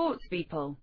sportspeople